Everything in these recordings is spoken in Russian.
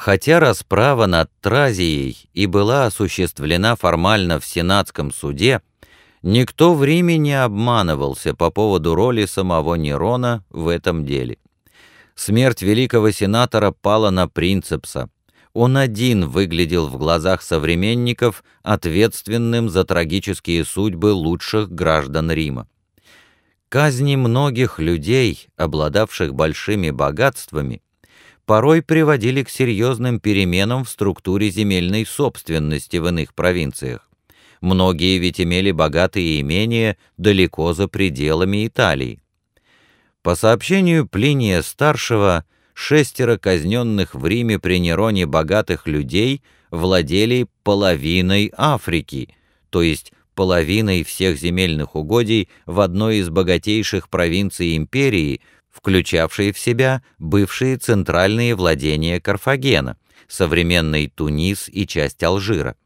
Хотя расправа над Тразией и была осуществлена формально в Сенатском суде, никто в Риме не обманывался по поводу роли самого Нерона в этом деле. Смерть великого сенатора пала на принцепса. Он один выглядел в глазах современников ответственным за трагические судьбы лучших граждан Рима. Казни многих людей, обладавших большими богатствами, порой приводили к серьезным переменам в структуре земельной собственности в иных провинциях. Многие ведь имели богатые имения далеко за пределами Италии. По сообщению Плиния-старшего, шестеро казненных в Риме при Нероне богатых людей владели половиной Африки, то есть половиной всех земельных угодий в одной из богатейших провинций империи, включавшей в себя бывшие центральные владения Карфагена, современный Тунис и часть Алжира.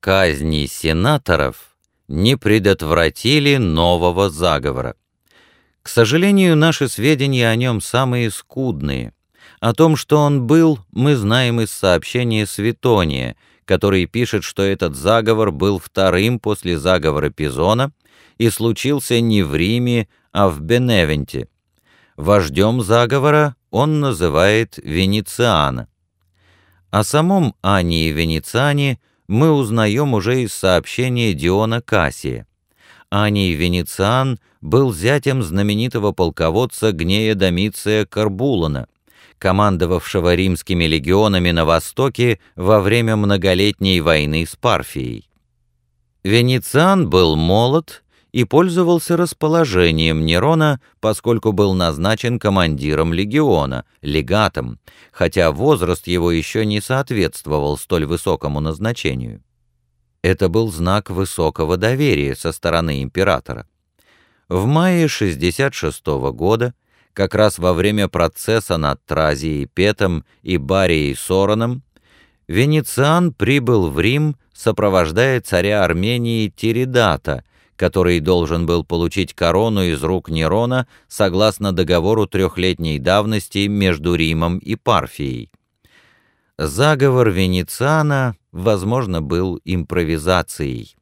Казни сенаторов не предотвратили нового заговора. К сожалению, наши сведения о нем самые скудные. О том, что он был, мы знаем из сообщения Светония, который пишет, что этот заговор был вторым после заговора Пизона и случился не в Риме, а в Беневенте. Вождем заговора он называет Венециана. О самом Ании Венециане мы узнаем уже из сообщения Диона Кассия. Аний Венециан был зятем знаменитого полководца Гнея Домиция Карбулана – командовавшего римскими легионами на Востоке во время многолетней войны с Парфией. Венециан был молод и пользовался расположением Нерона, поскольку был назначен командиром легиона, легатом, хотя возраст его еще не соответствовал столь высокому назначению. Это был знак высокого доверия со стороны императора. В мае 66 -го года как раз во время процесса над Тразией Петом и Барией Сороном, Венециан прибыл в Рим, сопровождая царя Армении Тиридата, который должен был получить корону из рук Нерона согласно договору трехлетней давности между Римом и Парфией. Заговор Венециана, возможно, был импровизацией.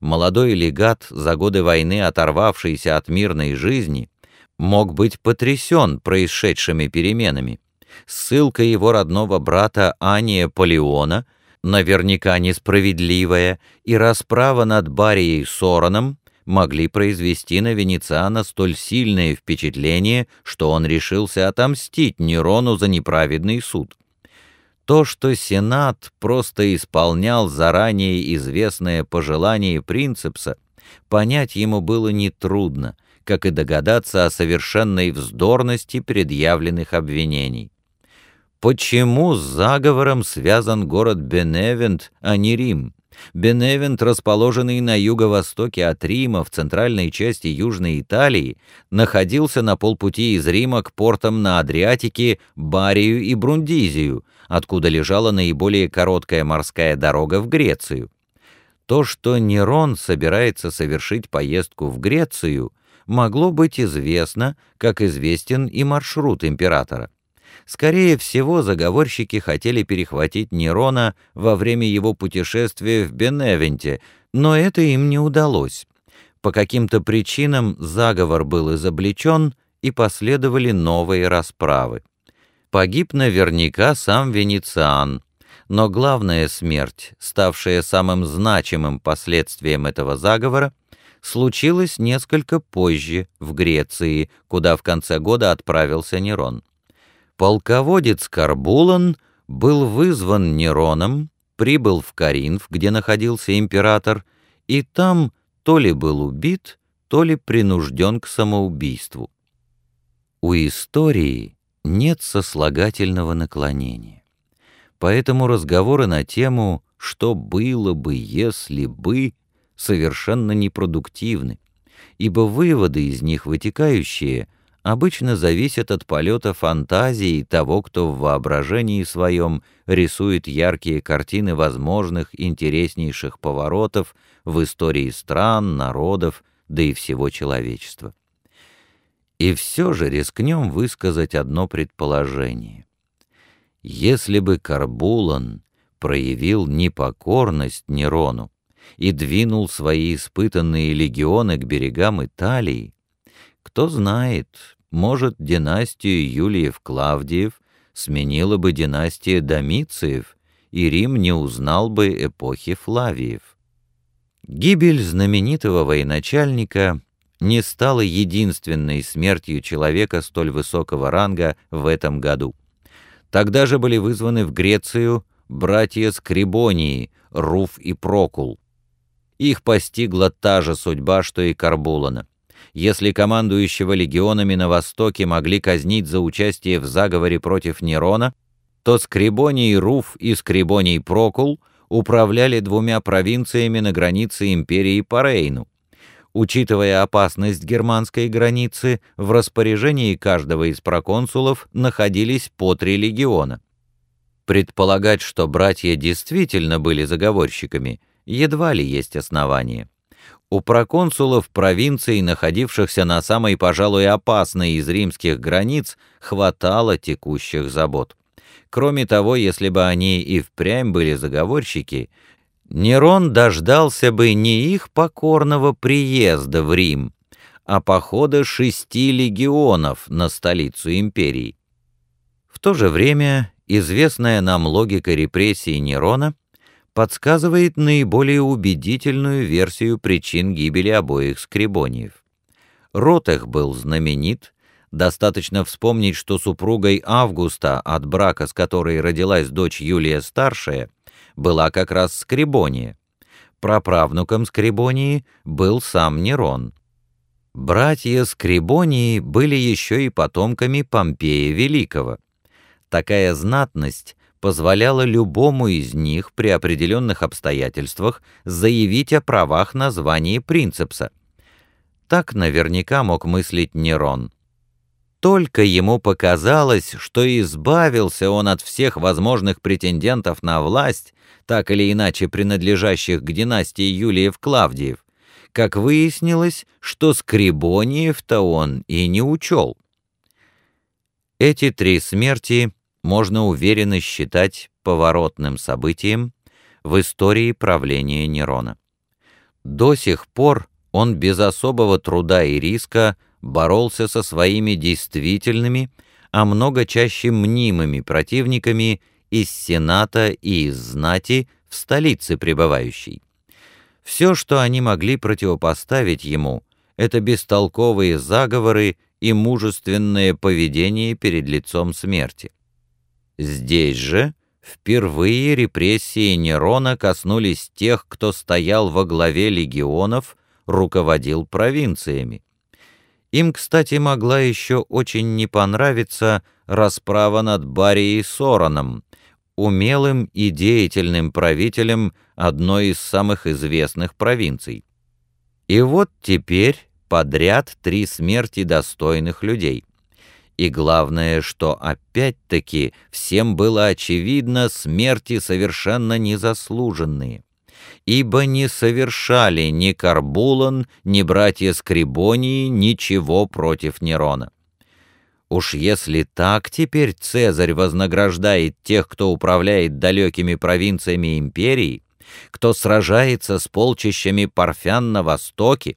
Молодой легат, за годы войны оторвавшийся от мирной жизни, мог быть потрясен происшедшими переменами. Ссылка его родного брата Ания Полеона, наверняка несправедливая, и расправа над Барией Сороном могли произвести на Венециана столь сильное впечатление, что он решился отомстить Нерону за неправедный суд. То, что Сенат просто исполнял заранее известное пожелание принцепса, понять ему было нетрудно — как и догадаться о совершенной вздорности предъявленных обвинений. Почему с заговором связан город Беневент, а не Рим? Беневент, расположенный на юго-востоке от Рима, в центральной части Южной Италии, находился на полпути из Рима к портам на Адриатике, Барию и Брундизию, откуда лежала наиболее короткая морская дорога в Грецию. То, что Нерон собирается совершить поездку в Грецию, могло быть известно, как известен и маршрут императора. Скорее всего, заговорщики хотели перехватить Нерона во время его путешествия в Беневенте, но это им не удалось. По каким-то причинам заговор был изобличен, и последовали новые расправы. Погиб наверняка сам Венециан, но главная смерть, ставшая самым значимым последствием этого заговора, случилось несколько позже, в Греции, куда в конце года отправился Нерон. Полководец Карбулан был вызван Нероном, прибыл в Каринф, где находился император, и там то ли был убит, то ли принужден к самоубийству. У истории нет сослагательного наклонения. Поэтому разговоры на тему «что было бы, если бы» совершенно непродуктивны, ибо выводы из них вытекающие обычно зависят от полета фантазии того, кто в воображении своем рисует яркие картины возможных интереснейших поворотов в истории стран, народов, да и всего человечества. И все же рискнем высказать одно предположение. Если бы Карбулан проявил непокорность Нерону и двинул свои испытанные легионы к берегам Италии, кто знает, может, династию Юлиев-Клавдиев сменила бы династия Домициев, и Рим не узнал бы эпохи Флавиев. Гибель знаменитого военачальника не стала единственной смертью человека столь высокого ранга в этом году. Тогда же были вызваны в Грецию братья Скрибонии, Руф и Прокул. Их постигла та же судьба, что и Карбулана. Если командующего легионами на Востоке могли казнить за участие в заговоре против Нерона, то Скрибоний Руф и Скрибоний Прокул управляли двумя провинциями на границе империи по Рейну. Учитывая опасность германской границы, в распоряжении каждого из проконсулов находились по три легиона. Предполагать, что братья действительно были заговорщиками, едва ли есть основания. У проконсулов провинций, находившихся на самой, пожалуй, опасной из римских границ, хватало текущих забот. Кроме того, если бы они и впрямь были заговорщики, Нерон дождался бы не их покорного приезда в Рим, а похода шести легионов на столицу империи. В то же время известная нам логика репрессий Нерона подсказывает наиболее убедительную версию причин гибели обоих скребониев. Род их был знаменит, достаточно вспомнить, что супругой Августа, от брака с которой родилась дочь Юлия Старшая, была как раз Скребония. Праправнуком Скребонии был сам Нерон. Братья Скребонии были еще и потомками Помпея Великого. Такая знатность позволяла любому из них при определенных обстоятельствах заявить о правах на звание принцепса. Так наверняка мог мыслить Нерон. Только ему показалось, что избавился он от всех возможных претендентов на власть, так или иначе принадлежащих к династии Юлиев-Клавдиев, как выяснилось, что Скрибониев-то он и не учел. Эти три смерти можно уверенно считать поворотным событием в истории правления Нерона. До сих пор он без особого труда и риска боролся со своими действительными, а много чаще мнимыми противниками из Сената и из знати в столице пребывающей. Все, что они могли противопоставить ему, это бестолковые заговоры и мужественное поведение перед лицом смерти. Здесь же впервые репрессии Нерона коснулись тех, кто стоял во главе легионов, руководил провинциями. Им, кстати, могла еще очень не понравиться расправа над Барией Сороном, умелым и деятельным правителем одной из самых известных провинций. И вот теперь подряд три смерти достойных людей. И главное, что опять-таки всем было очевидно смерти совершенно незаслуженные. Ибо не совершали ни Карбулан, ни братья Скрибонии ничего против Нерона. Уж если так теперь Цезарь вознаграждает тех, кто управляет далекими провинциями империи, кто сражается с полчищами парфян на востоке,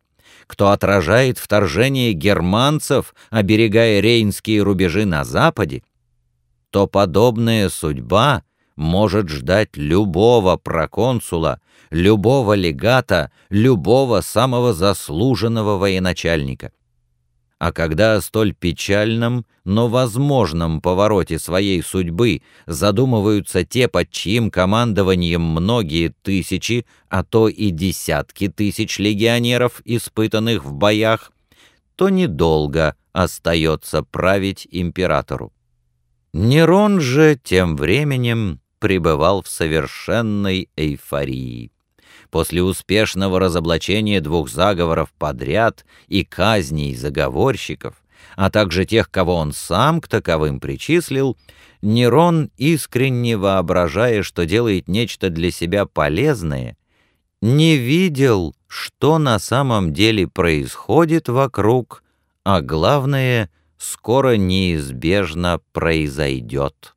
кто отражает вторжение германцев, оберегая рейнские рубежи на западе, то подобная судьба может ждать любого проконсула, любого легата, любого самого заслуженного военачальника а когда о столь печальном, но возможном повороте своей судьбы задумываются те, под чьим командованием многие тысячи, а то и десятки тысяч легионеров, испытанных в боях, то недолго остается править императору. Нерон же тем временем пребывал в совершенной эйфории после успешного разоблачения двух заговоров подряд и казней заговорщиков, а также тех, кого он сам к таковым причислил, Нерон, искренне воображая, что делает нечто для себя полезное, не видел, что на самом деле происходит вокруг, а главное, скоро неизбежно произойдет.